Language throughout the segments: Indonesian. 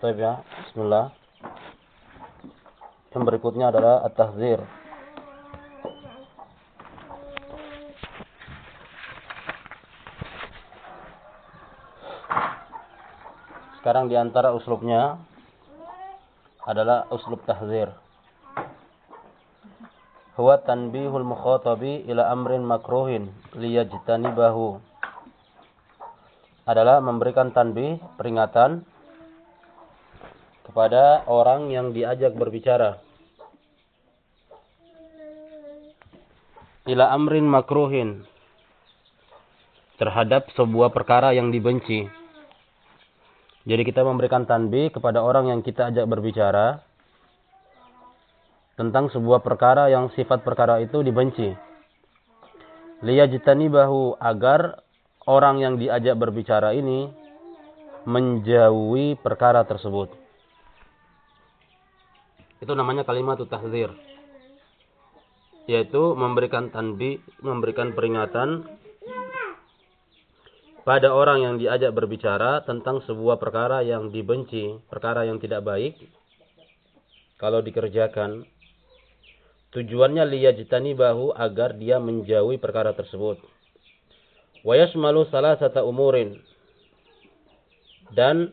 Baik ya, bismillah. Yang berikutnya adalah at-tahzir. Sekarang di antara uslubnya adalah uslub tahzir. Huwa tanbihul mukhatabi ila amrin makruhin liyajtanibahu. Adalah memberikan tanbih, peringatan kepada orang yang diajak berbicara. Ila amrin makruhin terhadap sebuah perkara yang dibenci. Jadi kita memberikan tanbih kepada orang yang kita ajak berbicara tentang sebuah perkara yang sifat perkara itu dibenci. bahu agar orang yang diajak berbicara ini menjauhi perkara tersebut. Itu namanya kalimat tahzir. Yaitu memberikan tanbih, memberikan peringatan pada orang yang diajak berbicara tentang sebuah perkara yang dibenci, perkara yang tidak baik, kalau dikerjakan, tujuannya liyajtani bahu agar dia menjauhi perkara tersebut. Wayasmalu salah satu umurin. Dan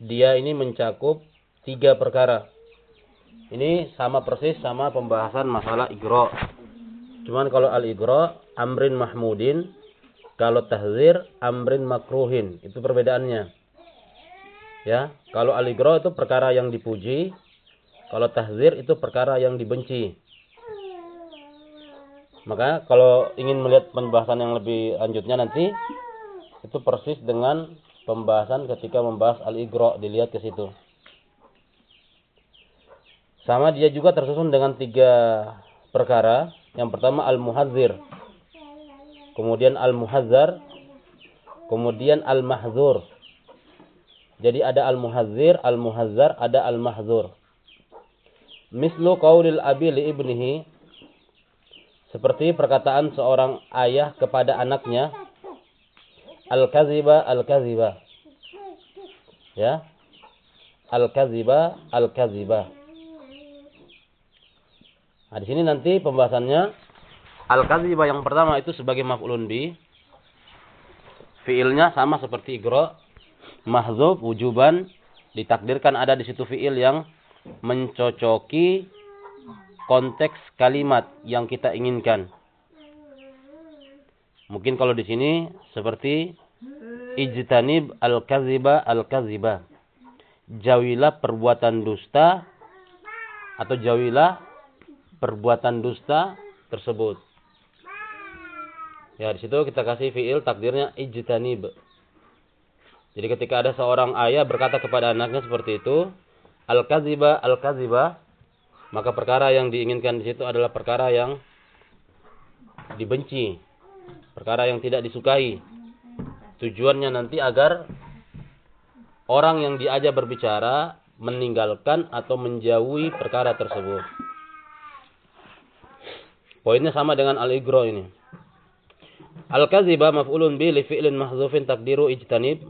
dia ini mencakup tiga perkara. Ini sama persis sama pembahasan masalah igro. Cuman kalau al-igro, amrin mahmudin, kalau tahzir amrin makruhin, itu perbedaannya. Ya, kalau aligro itu perkara yang dipuji, kalau tahzir itu perkara yang dibenci. Maka kalau ingin melihat pembahasan yang lebih lanjutnya nanti itu persis dengan pembahasan ketika membahas al-igro dilihat ke situ. Sama dia juga tersusun dengan tiga perkara. Yang pertama al-muhadzir kemudian al-muhazzar, kemudian al-mahzur. Jadi ada al-muhazzir, al-muhazzar, ada al-mahzur. Mislu qaulil abi li ibnihi seperti perkataan seorang ayah kepada anaknya al-kaziba al-kaziba. Ya. Al-kaziba al-kaziba. Nah, di sini nanti pembahasannya Al-kadzibah yang pertama itu sebagai maf'ulun bi. Fiilnya sama seperti igro. Mahzub, wujuban. Ditakdirkan ada di situ fiil yang mencocoki konteks kalimat yang kita inginkan. Mungkin kalau di sini seperti ijtanib al-kaziba al-kaziba. Jauhilah perbuatan dusta atau jauhilah perbuatan dusta tersebut. Ya, di situ kita kasih fiil takdirnya ijtanib. Jadi ketika ada seorang ayah berkata kepada anaknya seperti itu, al-kaziba al-kaziba, maka perkara yang diinginkan di situ adalah perkara yang dibenci, perkara yang tidak disukai. Tujuannya nanti agar orang yang diajak berbicara meninggalkan atau menjauhi perkara tersebut. Poinnya sama dengan al-igro ini. Al-kaziba maf'ulun bi li fi'lin mahzufin takdiru ijtanib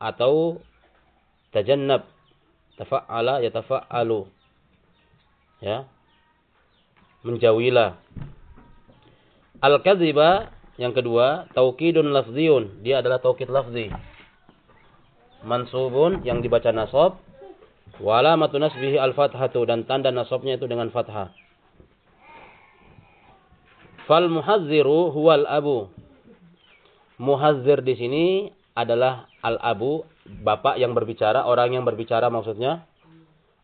atau tajannab tafa'ala yatafa'alu. Ya. Menjauhilah. Al-kaziba yang kedua taukidun lafziyun, dia adalah taukid lafzi. Mansubun yang dibaca nasab wala matu nasbihi al-fathatu dan tanda nasabnya itu dengan fathah. Fal muhazziru huwal abu Muhazir di sini adalah al-abu, bapak yang berbicara, orang yang berbicara maksudnya.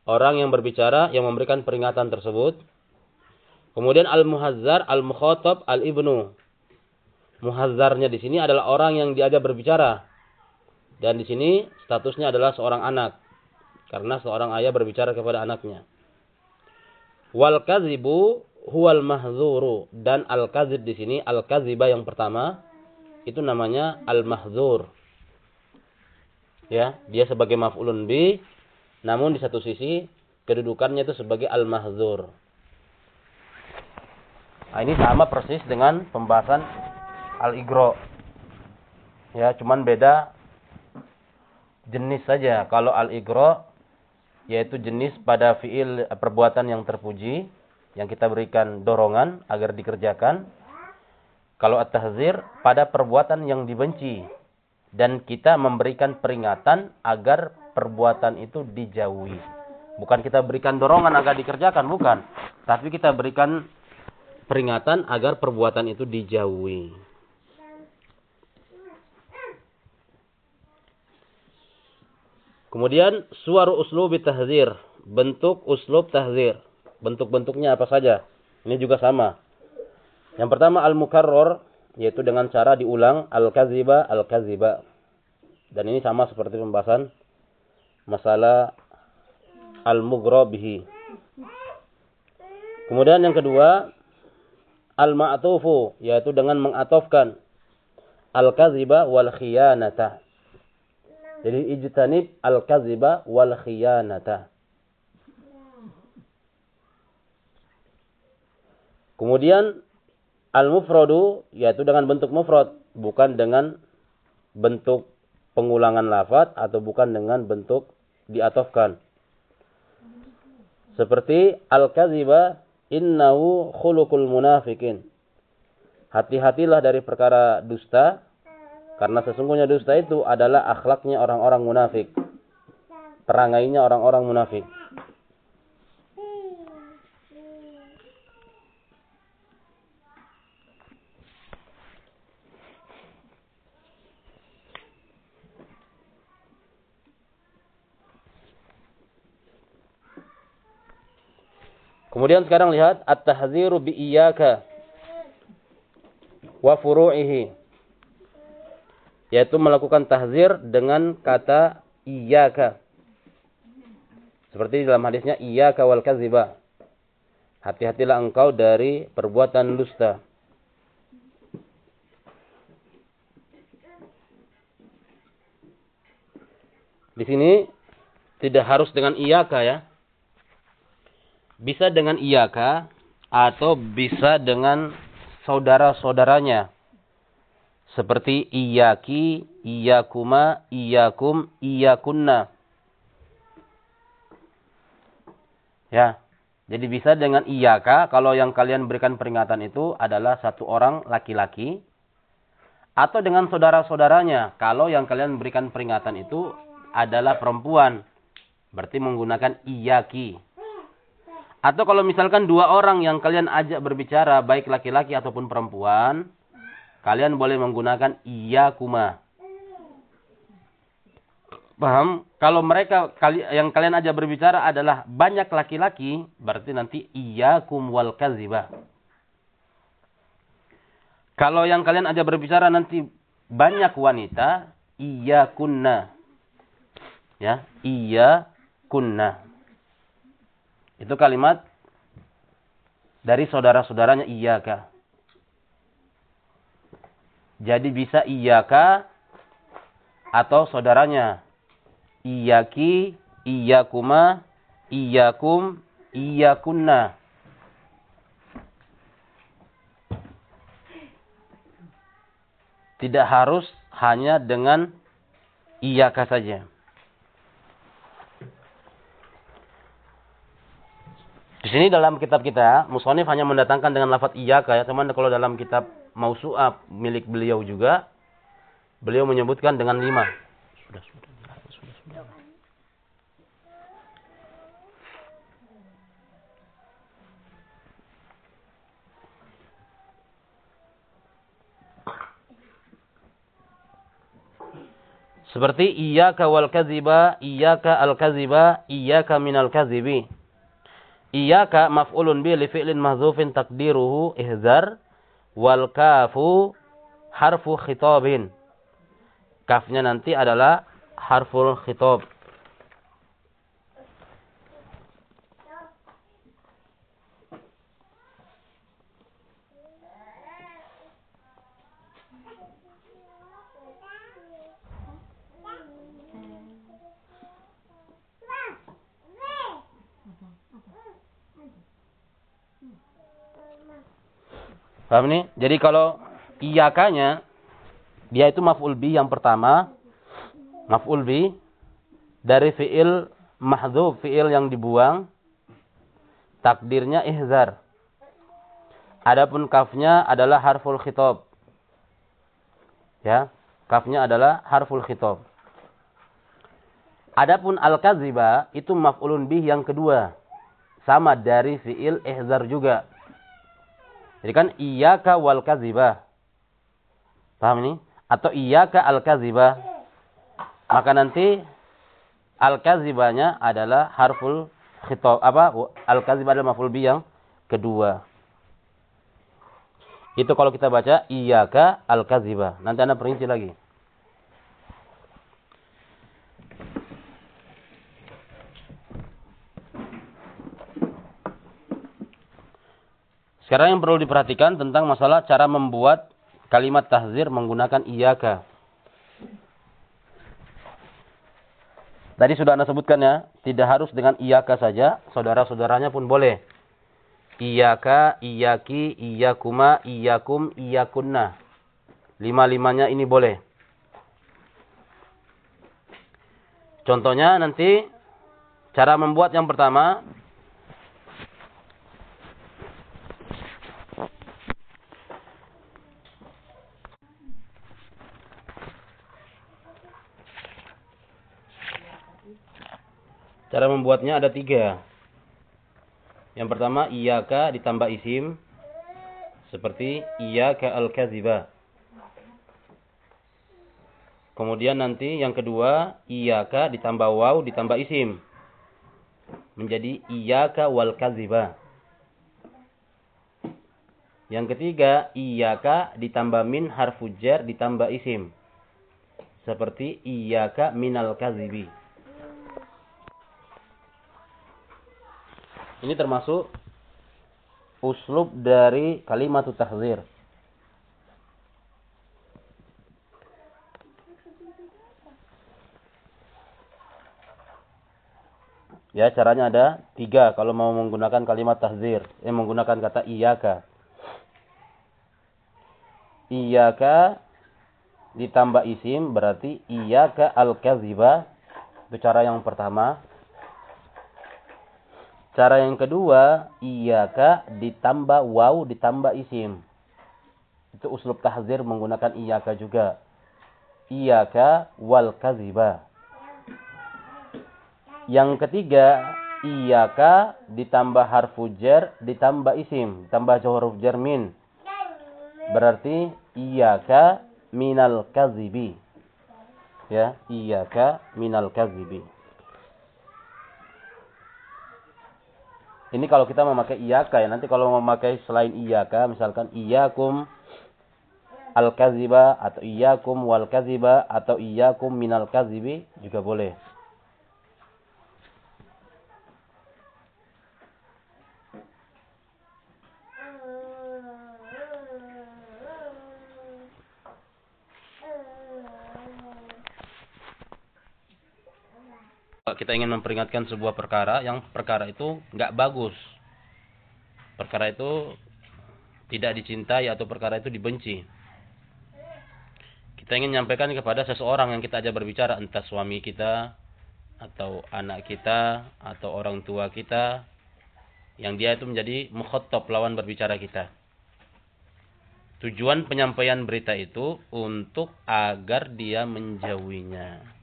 Orang yang berbicara yang memberikan peringatan tersebut. Kemudian al-muhazzar, al-mukhatab, al-ibnu. Muhazzarnya di sini adalah orang yang diajak berbicara. Dan di sini statusnya adalah seorang anak. Karena seorang ayah berbicara kepada anaknya. Wal kazibu huwal mahzuru dan al kazib di sini al kaziba yang pertama itu namanya al-mahzur. Ya, dia sebagai maf'ulun bi, namun di satu sisi kedudukannya itu sebagai al-mahzur. Nah, ini sama persis dengan pembahasan al-igro. Ya, cuman beda jenis saja. Kalau al-igra yaitu jenis pada fiil perbuatan yang terpuji yang kita berikan dorongan agar dikerjakan. Kalau at-tahzir pada perbuatan yang dibenci dan kita memberikan peringatan agar perbuatan itu dijauhi. Bukan kita berikan dorongan agar dikerjakan, bukan. Tapi kita berikan peringatan agar perbuatan itu dijauhi. Kemudian suara uslub tahzir, bentuk uslub tahzir. Bentuk-bentuknya apa saja? Ini juga sama. Yang pertama al-mukarrar yaitu dengan cara diulang al-kaziba al-kaziba. Dan ini sama seperti pembahasan masalah al-mughra bihi. Kemudian yang kedua al-ma'tufu yaitu dengan mengatofkan al-kaziba wal khiyanata. Jadi ijtanib al-kaziba wal khiyanata. Kemudian al-mufradu yaitu dengan bentuk mufrad, bukan dengan bentuk pengulangan lafaz atau bukan dengan bentuk diatofkan. Seperti al-kaziba innahu khuluqul munafikin. Hati-hatilah dari perkara dusta karena sesungguhnya dusta itu adalah akhlaknya orang-orang munafik. Perangainya orang-orang munafik. Kemudian sekarang lihat at-tahdziru bi iyyaka wa furu'ihi yaitu melakukan tahzir dengan kata iyyaka. Seperti dalam hadisnya iyyaka wal kadziba. Hati-hatilah engkau dari perbuatan dusta. Di sini tidak harus dengan iyaka ya. Bisa dengan iyaka atau bisa dengan saudara-saudaranya seperti iyaki, iyakuma, iyakum, iyakunna. Ya. Jadi bisa dengan iyaka kalau yang kalian berikan peringatan itu adalah satu orang laki-laki atau dengan saudara-saudaranya kalau yang kalian berikan peringatan itu adalah perempuan. Berarti menggunakan iyaki. Atau kalau misalkan dua orang yang kalian ajak berbicara baik laki-laki ataupun perempuan, kalian boleh menggunakan iya kuma. Paham? Kalau mereka yang kalian aja berbicara adalah banyak laki-laki, berarti nanti iya kum wal kaziba. Kalau yang kalian aja berbicara nanti banyak wanita, iya kunna. Ya, iya kunna. Itu kalimat dari saudara-saudaranya iya kah. Jadi bisa iyaka atau saudaranya. Iyaki, iyakuma, iyakum, iyakunna. Tidak harus hanya dengan iyaka saja. Di sini dalam kitab kita, Musonif hanya mendatangkan dengan lafaz iyaka ya. Teman kalau dalam kitab Mausu'ah milik beliau juga beliau menyebutkan dengan lima. Sudah, sudah. Seperti iyyaka wal kadziba, iyyaka al kadziba, iyyaka minal kadzibi. Iyyaka maf'ulun bi li fi'lin taqdiruhu ihzar wal kafu harfu khitabin. Kafnya nanti adalah harful khitab. Paham ini? Jadi kalau iyakanya dia itu maf'ul bi yang pertama. Maf'ul bi dari fiil mahdzuf, fiil yang dibuang, takdirnya ihzar. Adapun kafnya adalah harful khitab. Ya, kafnya adalah harful khitab. Adapun al-kaziba itu maf'ulun bih yang kedua. Sama dari fiil ihzar juga. Jadi kan iyyaka wal kaziba. Paham ini? Atau iyyaka al kaziba. Maka nanti al kazibanya adalah harful khitab apa? Al kaziba adalah maf'ul bih yang kedua. Itu kalau kita baca iyyaka al kaziba. Nanti Anda perinci lagi. Sekarang yang perlu diperhatikan tentang masalah cara membuat kalimat tahzir menggunakan iyaka. Tadi sudah Anda sebutkan ya, tidak harus dengan iyaka saja, saudara-saudaranya pun boleh. Iyaka, iyaki, iyakuma, iyakum, iyakunna. Lima-limanya ini boleh. Contohnya nanti cara membuat yang pertama Cara membuatnya ada tiga. Yang pertama, iyaka ditambah isim. Seperti iyaka al-kaziba. Kemudian nanti yang kedua, iyaka ditambah waw ditambah isim. Menjadi iyaka wal kaziba. Yang ketiga, iyaka ditambah min harfujar ditambah isim. Seperti iyaka minal kazibi. Ini termasuk uslub dari kalimat tahzir. Ya, caranya ada tiga kalau mau menggunakan kalimat tahzir. Eh, menggunakan kata iyaka. Iyaka ditambah isim berarti iyaka al-kaziba. Itu cara yang pertama. Cara yang kedua, iyaka ditambah waw ditambah isim. Itu uslub tahzir menggunakan iyaka juga. Iyaka wal kaziba. Yang ketiga, iyaka ditambah harfu jar ditambah isim, ditambah huruf jar min. Berarti iyaka minal kazibi. Ya, iyaka minal kazibi. Ini kalau kita memakai iyaka ya. Nanti kalau memakai selain iyaka, misalkan iyakum al-kaziba atau iyakum wal kaziba atau iyakum minal kazibi juga boleh. Kita ingin memperingatkan sebuah perkara yang perkara itu nggak bagus. Perkara itu tidak dicintai atau perkara itu dibenci. Kita ingin menyampaikan kepada seseorang yang kita ajak berbicara, entah suami kita, atau anak kita, atau orang tua kita, yang dia itu menjadi mukhotop lawan berbicara kita. Tujuan penyampaian berita itu untuk agar dia menjauhinya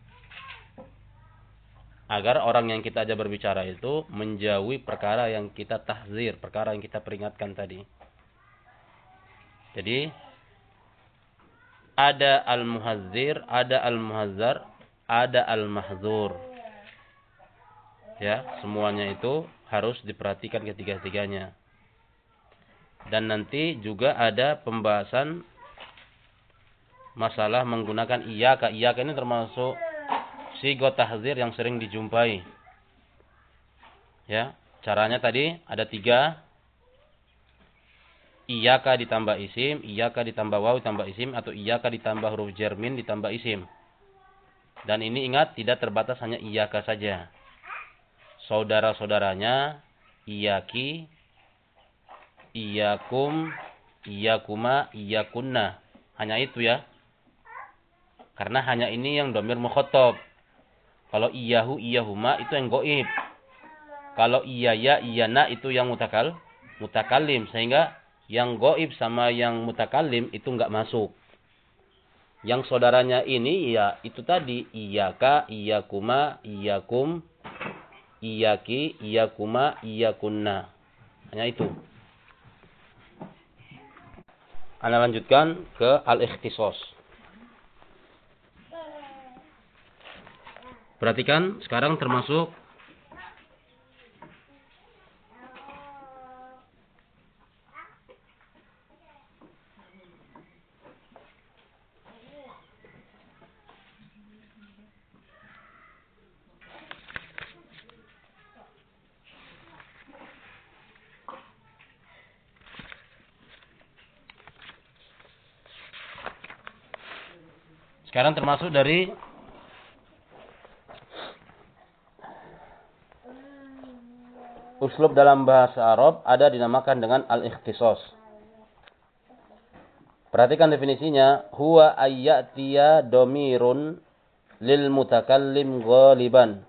agar orang yang kita ajak berbicara itu menjauhi perkara yang kita tahzir, perkara yang kita peringatkan tadi. Jadi ada al-muhazzir, ada al-muhazzar, ada al-mahzur. Ya, semuanya itu harus diperhatikan ketiga-tiganya. Dan nanti juga ada pembahasan masalah menggunakan iyaka. Iyaka ini termasuk sigo tahzir yang sering dijumpai. Ya, caranya tadi ada tiga. Iyaka ditambah isim, iyaka ditambah waw ditambah isim, atau iyaka ditambah huruf jermin ditambah isim. Dan ini ingat tidak terbatas hanya iyaka saja. Saudara-saudaranya, iyaki, iyakum, iyakuma, iyakunna. Hanya itu ya. Karena hanya ini yang domir mukhotob. Kalau iyahu, iyahuma itu yang goib. Kalau iya ya, iya na itu yang mutakal, mutakalim. Sehingga yang goib sama yang mutakalim itu enggak masuk. Yang saudaranya ini ya itu tadi iyaka, iyakuma, iyakum, iyaki, iyakuma, iyakunna. Hanya itu. Anda lanjutkan ke al-ikhtisos. Perhatikan sekarang termasuk Sekarang termasuk dari uslub dalam bahasa Arab ada dinamakan dengan al-ikhtisos. Perhatikan definisinya, huwa ayyatiya domirun lil mutakallim ghaliban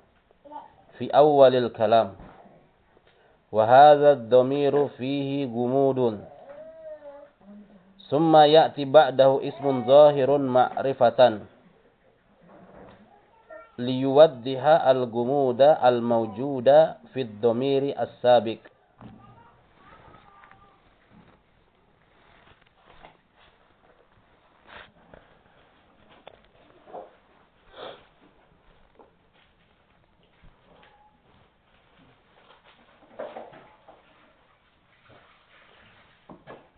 fi awalil kalam. Wa hadha ad-damiru fihi gumudun. Summa ya'ti ba'dahu ismun zahirun ma'rifatan. Liyuwaddiha al-gumuda al-mawjuda fid domiri as-sabiq.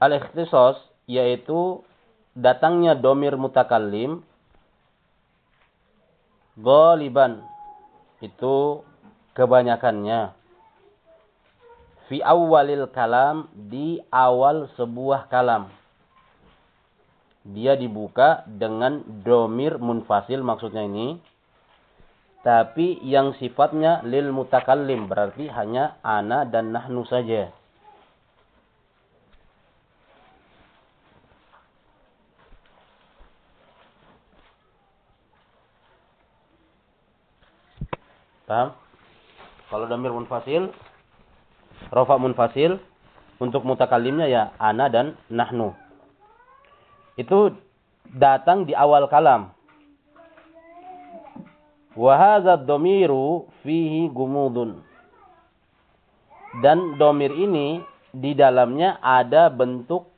Al-ikhtisas yaitu datangnya domir mutakallim goliban itu kebanyakannya. Fi awalil kalam di awal sebuah kalam. Dia dibuka dengan domir munfasil maksudnya ini. Tapi yang sifatnya lil mutakallim berarti hanya ana dan nahnu saja. Paham? Kalau damir munfasil, rofa munfasil, untuk mutakalimnya ya ana dan nahnu. Itu datang di awal kalam. Wahazad domiru fihi gumudun. Dan domir ini di dalamnya ada bentuk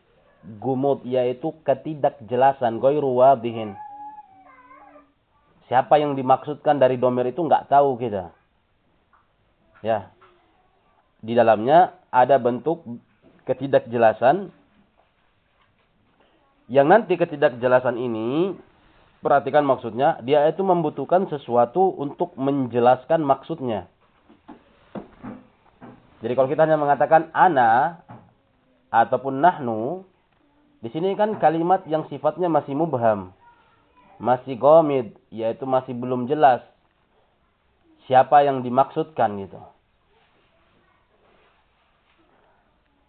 gumud yaitu ketidakjelasan goiru wadihin Siapa yang dimaksudkan dari domir itu nggak tahu kita. Ya. Di dalamnya ada bentuk ketidakjelasan. Yang nanti ketidakjelasan ini, perhatikan maksudnya, dia itu membutuhkan sesuatu untuk menjelaskan maksudnya. Jadi kalau kita hanya mengatakan ana ataupun nahnu, di sini kan kalimat yang sifatnya masih mubham masih gomid, yaitu masih belum jelas siapa yang dimaksudkan gitu.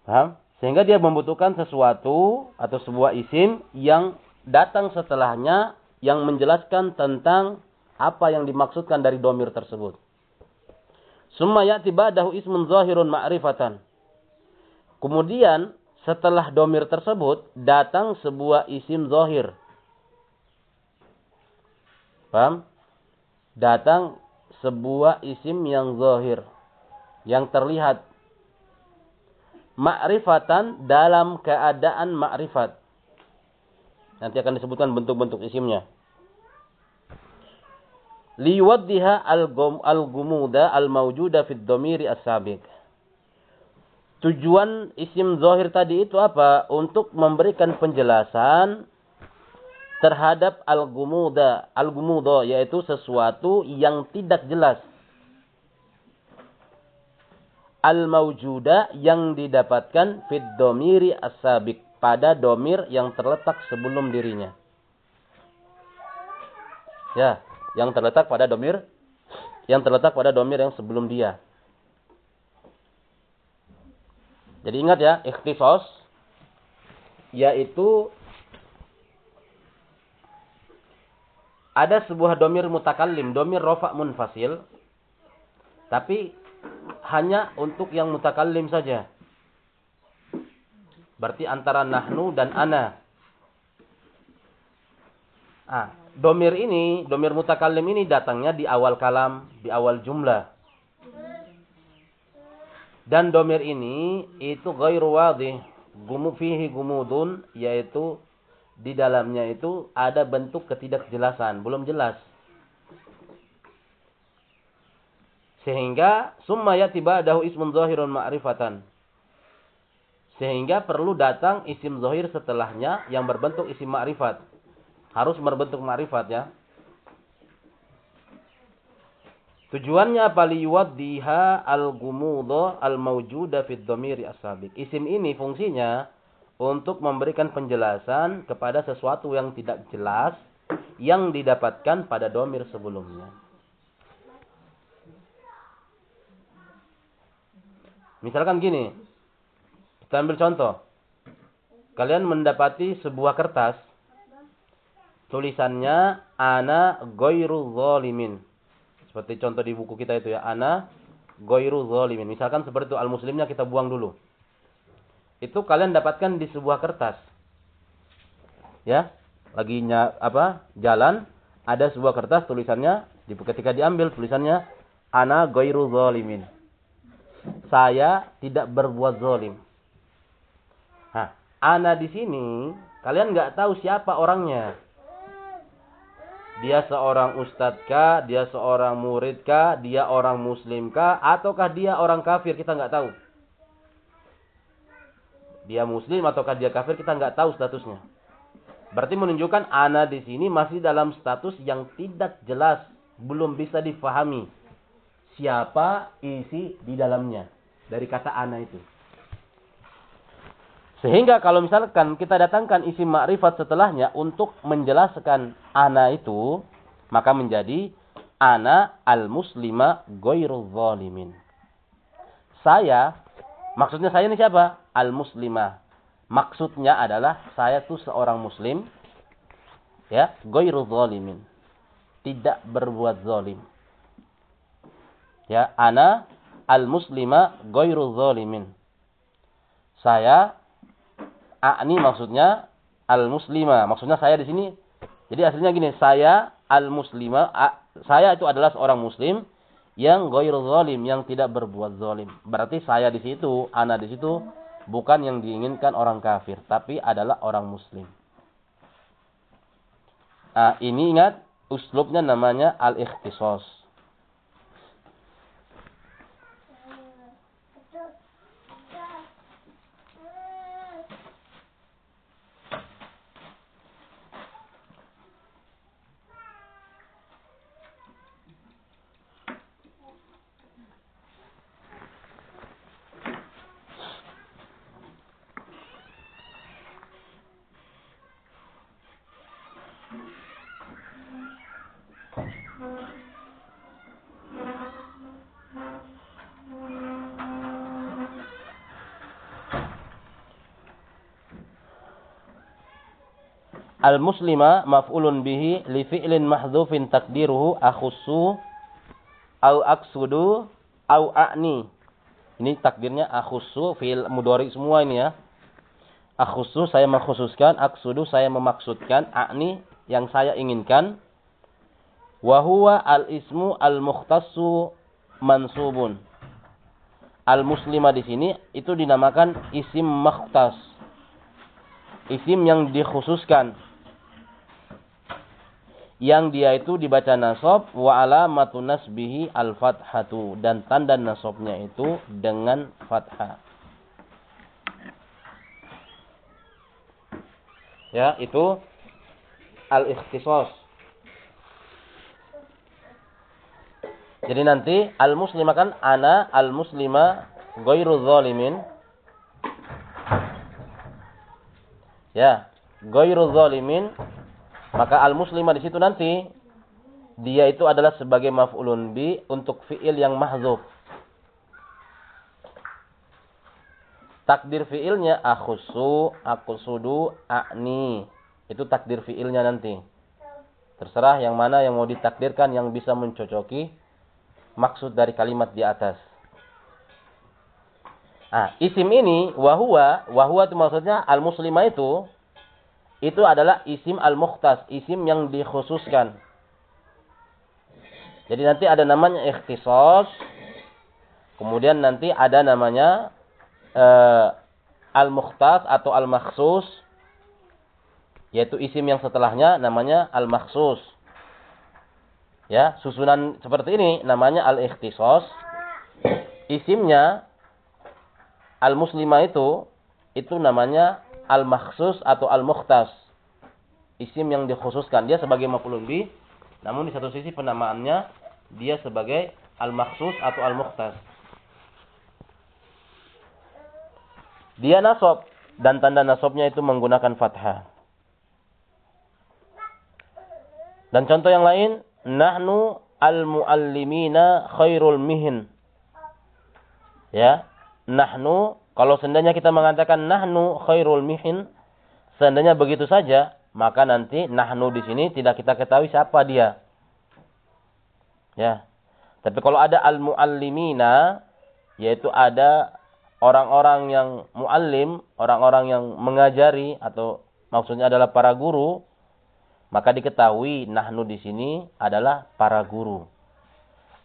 Paham? Sehingga dia membutuhkan sesuatu atau sebuah isim yang datang setelahnya yang menjelaskan tentang apa yang dimaksudkan dari domir tersebut. Summa ya'ti ba'dahu ismun zahirun ma'rifatan. Kemudian setelah domir tersebut datang sebuah isim zahir Paham? Datang sebuah isim yang zahir. Yang terlihat. Ma'rifatan dalam keadaan ma'rifat. Nanti akan disebutkan bentuk-bentuk isimnya. Liwaddiha al-gumuda al-mawjuda fid domiri as-sabiq. Tujuan isim zahir tadi itu apa? Untuk memberikan penjelasan terhadap al-gumuda. Al-gumuda yaitu sesuatu yang tidak jelas. Al-mawjuda yang didapatkan fid domiri as-sabik. Pada domir yang terletak sebelum dirinya. Ya, yang terletak pada domir. Yang terletak pada domir yang sebelum dia. Jadi ingat ya, ikhtisos. Yaitu ada sebuah domir mutakallim, domir rofa munfasil, tapi hanya untuk yang mutakallim saja. Berarti antara nahnu dan ana. Ah, domir ini, domir mutakallim ini datangnya di awal kalam, di awal jumlah. Dan domir ini itu ghairu wadih, gumu fihi gumudun, yaitu di dalamnya itu ada bentuk ketidakjelasan, belum jelas. Sehingga summa yati ba'dahu ismun zahirun ma'rifatan. Sehingga perlu datang isim zahir setelahnya yang berbentuk isim ma'rifat. Harus berbentuk ma'rifat ya. Tujuannya apa liyuwaddiha al-gumudha al-mawjuda fid dhamiri as Isim ini fungsinya untuk memberikan penjelasan kepada sesuatu yang tidak jelas yang didapatkan pada domir sebelumnya. Misalkan gini, kita ambil contoh. Kalian mendapati sebuah kertas, tulisannya ana goiru zolimin. Seperti contoh di buku kita itu ya, ana goiru zolimin. Misalkan seperti itu al-muslimnya kita buang dulu itu kalian dapatkan di sebuah kertas. Ya, lagi apa? Jalan ada sebuah kertas tulisannya ketika diambil tulisannya ana ghairu zalimin. Saya tidak berbuat zalim. Nah, ana di sini kalian nggak tahu siapa orangnya. Dia seorang ustadzkah, dia seorang muridkah, dia orang muslimkah, ataukah dia orang kafir, kita nggak tahu. Dia muslim ataukah dia kafir? Kita nggak tahu statusnya. Berarti menunjukkan ana di sini masih dalam status yang tidak jelas, belum bisa difahami siapa isi di dalamnya dari kata ana itu. Sehingga kalau misalkan kita datangkan isi makrifat setelahnya untuk menjelaskan ana itu, maka menjadi ana al-muslima ghairu zalimin. Saya, maksudnya saya ini siapa? al-muslimah. Maksudnya adalah saya tuh seorang muslim ya, ghairu zalimin. Tidak berbuat zalim. Ya, ana al-muslima ghairu zalimin. Saya akni maksudnya al-muslima. Maksudnya saya di sini jadi aslinya gini, saya al-muslima, saya itu adalah seorang muslim yang goir zalim, yang tidak berbuat zalim. Berarti saya di situ, ana di situ bukan yang diinginkan orang kafir, tapi adalah orang muslim. Nah, ini ingat, uslubnya namanya al-ikhtisos. Al-muslima maf'ulun bihi li fi'lin mahdhufin takdiruhu akhussu au aksudu au a'ni. Ini takdirnya akhussu fi'il mudhari semua ini ya. Akhussu saya mengkhususkan, aksudu saya memaksudkan, a'ni yang saya inginkan. Wa huwa al-ismu al-mukhtassu mansubun. Al-muslima di sini itu dinamakan isim makhtas. Isim yang dikhususkan yang dia itu dibaca nasab wa alamatu nasbihi al fathatu dan tanda nasabnya itu dengan fathah. Ya, itu al-ikhtisas. Jadi nanti al-muslima kan ana al-muslima ghairu zalimin. Ya, ghairu zalimin maka al-muslimah di situ nanti dia itu adalah sebagai maf'ulun bi untuk fi'il yang mahzuf. Takdir fi'ilnya akhusu, akusudu, a'ni. Itu takdir fi'ilnya nanti. Terserah yang mana yang mau ditakdirkan yang bisa mencocoki maksud dari kalimat di atas. Ah, isim ini wahwa, wahwa itu maksudnya al-muslimah itu itu adalah isim al-mukhtas, isim yang dikhususkan. Jadi nanti ada namanya ikhtisas, kemudian nanti ada namanya uh, al-mukhtas atau al-makhsus, yaitu isim yang setelahnya namanya al-makhsus. Ya, susunan seperti ini namanya al-ikhtisas. Isimnya al-muslimah itu itu namanya al-makhsus atau al-mukhtas. Isim yang dikhususkan. Dia sebagai maf'ulun bi, namun di satu sisi penamaannya dia sebagai al-makhsus atau al-mukhtas. Dia nasab dan tanda nasabnya itu menggunakan fathah. Dan contoh yang lain, nahnu al-muallimina khairul mihin. Ya, nahnu kalau seandainya kita mengatakan nahnu khairul mihin, seandainya begitu saja, maka nanti nahnu di sini tidak kita ketahui siapa dia. Ya. Tapi kalau ada al-muallimina, yaitu ada orang-orang yang muallim, orang-orang yang mengajari atau maksudnya adalah para guru, maka diketahui nahnu di sini adalah para guru.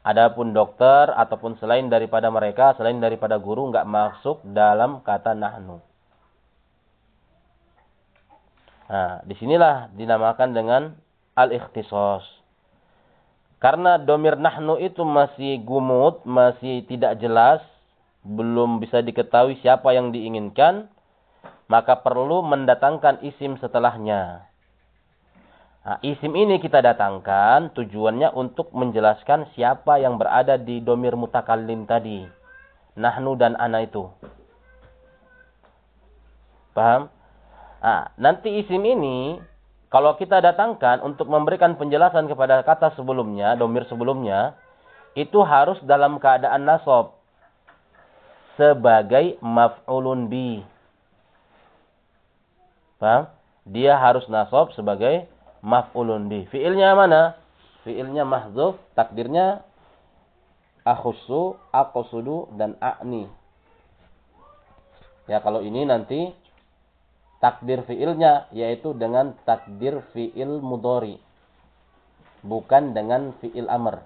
Adapun dokter ataupun selain daripada mereka, selain daripada guru nggak masuk dalam kata nahnu. Nah, di sinilah dinamakan dengan al-ikhtisos. Karena domir nahnu itu masih gumut, masih tidak jelas, belum bisa diketahui siapa yang diinginkan, maka perlu mendatangkan isim setelahnya. Nah, isim ini kita datangkan tujuannya untuk menjelaskan siapa yang berada di domir mutakallim tadi. Nahnu dan ana itu. Paham? Nah, nanti isim ini kalau kita datangkan untuk memberikan penjelasan kepada kata sebelumnya, domir sebelumnya, itu harus dalam keadaan nasab sebagai maf'ulun bi. Paham? Dia harus nasab sebagai maf'ulun bi. Fiilnya mana? Fiilnya mahzuf, takdirnya akhussu, aqsudu dan a'ni. Ya, kalau ini nanti takdir fiilnya yaitu dengan takdir fiil mudori. Bukan dengan fiil amr.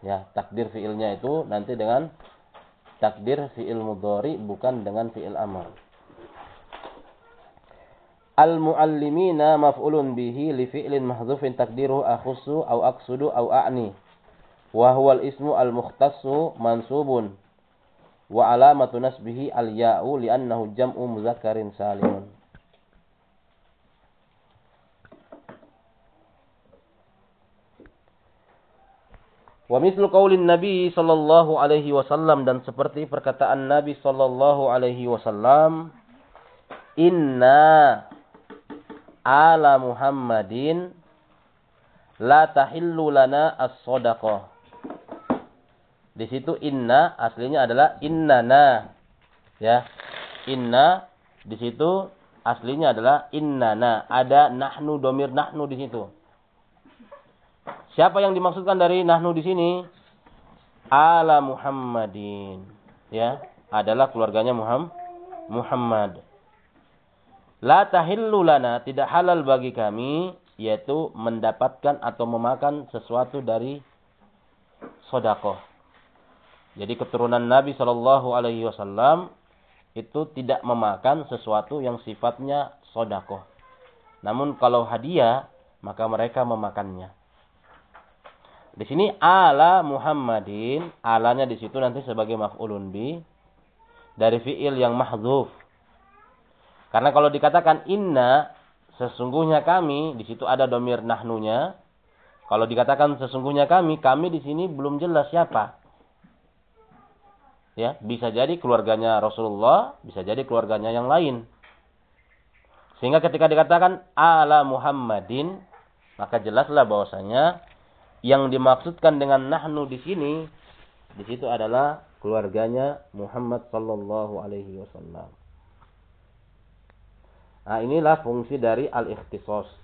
Ya, takdir fiilnya itu nanti dengan takdir fiil mudori bukan dengan fiil amr. Al-muallimina maf'ulun bihi li fi'lin mahdzufin takdiruhu akhussu au aqsudu au a'ni. Wa huwa al-ismu al-mukhtassu mansubun. Wa alamatu nasbihi al-ya'u li'annahu jam'u mudzakkarin salimun. Wa mislu qaulin Nabi sallallahu alaihi wasallam dan seperti perkataan Nabi sallallahu alaihi wasallam Inna ala Muhammadin la tahillu lana as-sadaqah. Di situ inna aslinya adalah innana. Ya. Inna di situ aslinya adalah innana. Ada nahnu domir nahnu di situ. Siapa yang dimaksudkan dari nahnu di sini? Ala Muhammadin. Ya, adalah keluarganya Muhammad. Muhammad. La tahillu lana, tidak halal bagi kami, yaitu mendapatkan atau memakan sesuatu dari sodakoh. Jadi keturunan Nabi Shallallahu Alaihi Wasallam itu tidak memakan sesuatu yang sifatnya sodakoh. Namun kalau hadiah, maka mereka memakannya. Di sini ala Muhammadin, alanya di situ nanti sebagai maf'ulun bi dari fiil yang mahzuf karena kalau dikatakan inna, sesungguhnya kami, di situ ada domir nahnunya. Kalau dikatakan sesungguhnya kami, kami di sini belum jelas siapa. Ya, bisa jadi keluarganya Rasulullah, bisa jadi keluarganya yang lain. Sehingga ketika dikatakan ala Muhammadin, maka jelaslah bahwasanya yang dimaksudkan dengan nahnu di sini di situ adalah keluarganya Muhammad sallallahu alaihi wasallam. Nah, inilah fungsi dari al-ikhtisos.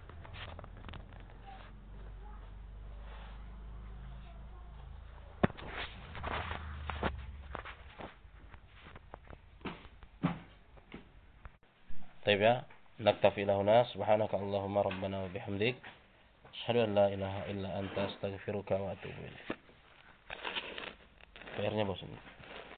طيب ya, naktafi lahuna subhanaka Allahumma rabbana wa bihamdik. Asyhadu an la ilaha illa anta astaghfiruka wa atubu ilaik.